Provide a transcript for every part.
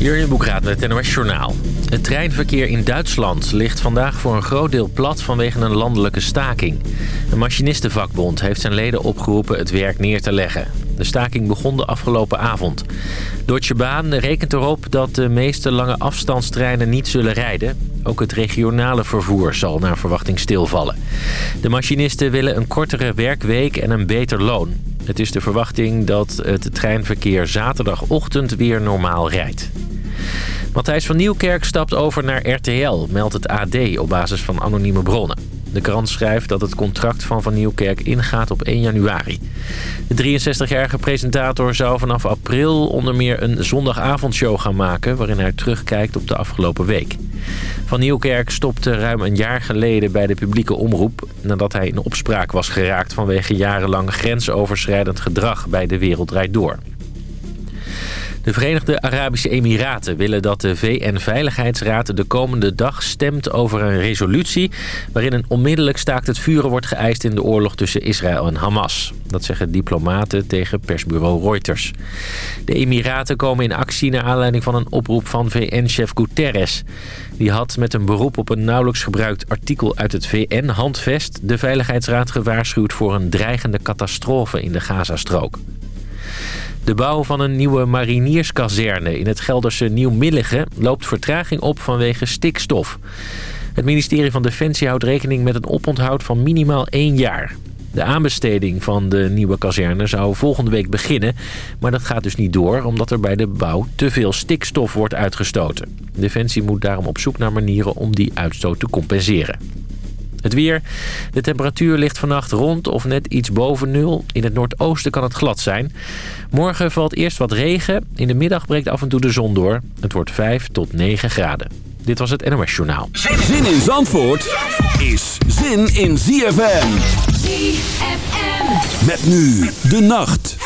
Jurjen Boekraat met het NOS Journaal. Het treinverkeer in Duitsland ligt vandaag voor een groot deel plat vanwege een landelijke staking. Een machinistenvakbond heeft zijn leden opgeroepen het werk neer te leggen. De staking begon de afgelopen avond. Deutsche Bahn rekent erop dat de meeste lange afstandstreinen niet zullen rijden. Ook het regionale vervoer zal naar verwachting stilvallen. De machinisten willen een kortere werkweek en een beter loon. Het is de verwachting dat het treinverkeer zaterdagochtend weer normaal rijdt. Matthijs van Nieuwkerk stapt over naar RTL, meldt het AD op basis van anonieme bronnen. De krant schrijft dat het contract van Van Nieuwkerk ingaat op 1 januari. De 63-jarige presentator zou vanaf april onder meer een zondagavondshow gaan maken... waarin hij terugkijkt op de afgelopen week. Van Nieuwkerk stopte ruim een jaar geleden bij de publieke omroep... nadat hij in opspraak was geraakt vanwege jarenlang grensoverschrijdend gedrag bij De Wereld Door. De Verenigde Arabische Emiraten willen dat de VN-veiligheidsraad de komende dag stemt over een resolutie... waarin een onmiddellijk staakt het vuren wordt geëist in de oorlog tussen Israël en Hamas. Dat zeggen diplomaten tegen persbureau Reuters. De Emiraten komen in actie naar aanleiding van een oproep van VN-chef Guterres. Die had met een beroep op een nauwelijks gebruikt artikel uit het VN-handvest... de Veiligheidsraad gewaarschuwd voor een dreigende catastrofe in de Gazastrook. De bouw van een nieuwe marinierskazerne in het Gelderse Nieuw-Milligen loopt vertraging op vanwege stikstof. Het ministerie van Defensie houdt rekening met een oponthoud van minimaal één jaar. De aanbesteding van de nieuwe kazerne zou volgende week beginnen. Maar dat gaat dus niet door omdat er bij de bouw te veel stikstof wordt uitgestoten. Defensie moet daarom op zoek naar manieren om die uitstoot te compenseren. Het weer. De temperatuur ligt vannacht rond of net iets boven nul. In het noordoosten kan het glad zijn. Morgen valt eerst wat regen. In de middag breekt af en toe de zon door. Het wordt 5 tot 9 graden. Dit was het NOS Journaal. Zin in Zandvoort is zin in ZFM. ZFM. Met nu de nacht.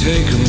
take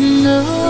No. know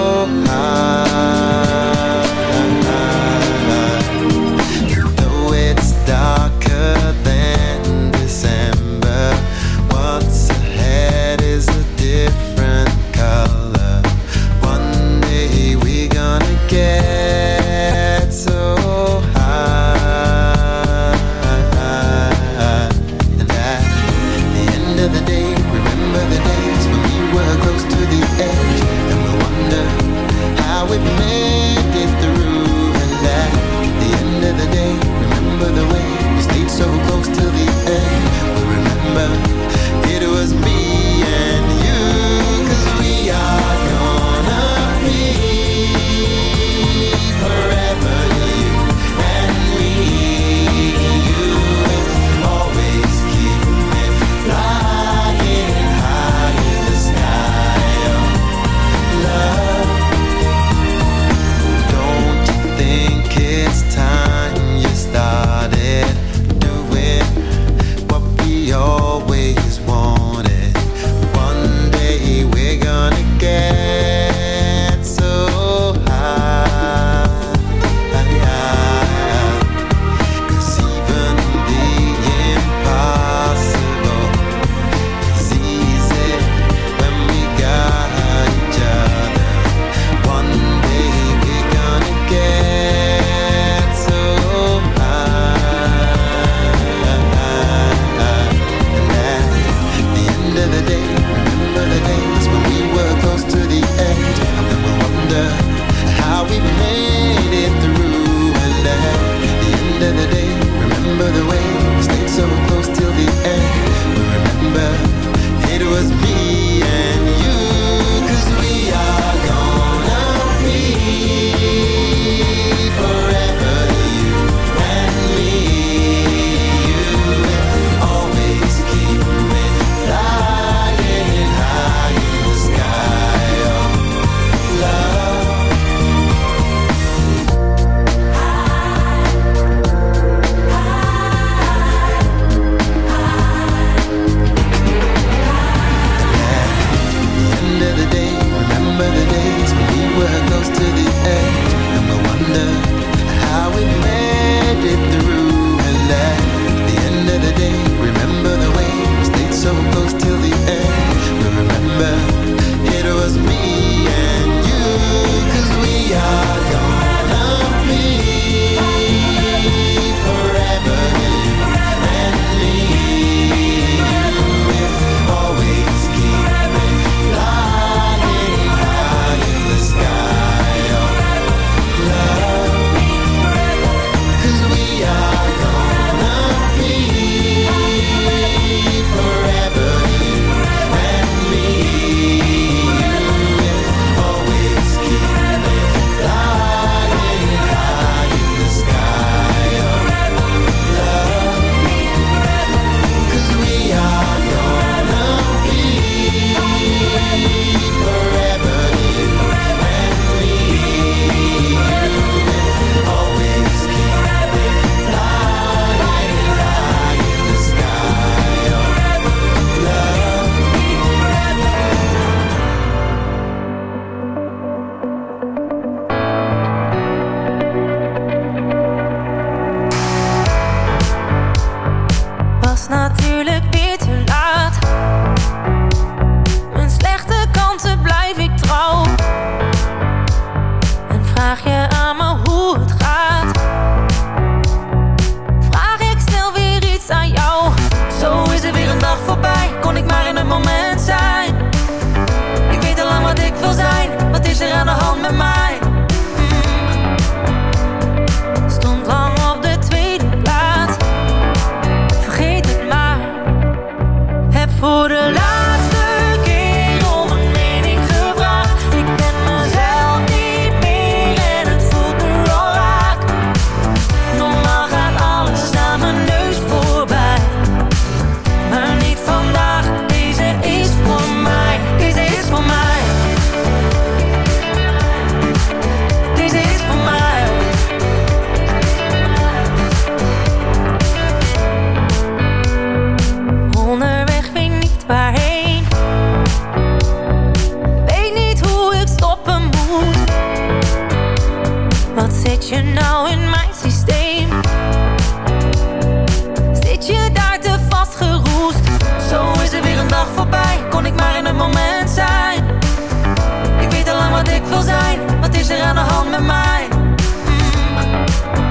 on my mind. Mm.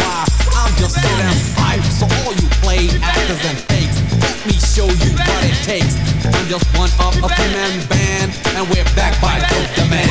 just one of a three-man band, and we're back by Dope Demand. Back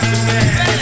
Had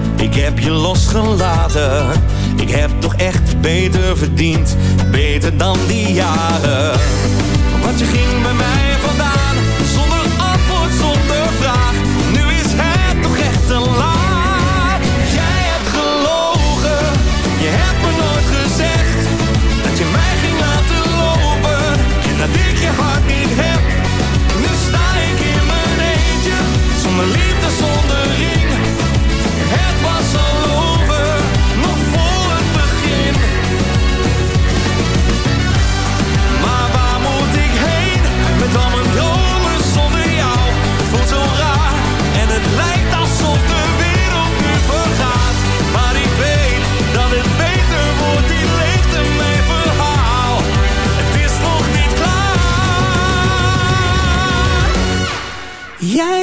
ik heb je losgelaten. Ik heb toch echt beter verdiend. Beter dan die jaren. Want je ging bij mij vandaan. Zonder antwoord, zonder vraag. Nu is het toch echt een laag. Jij hebt gelogen. Je hebt me nooit gezegd. Dat je mij ging laten lopen. En dat ik je hart niet heb. Nu sta ik in mijn eentje. Zonder liefde, zonder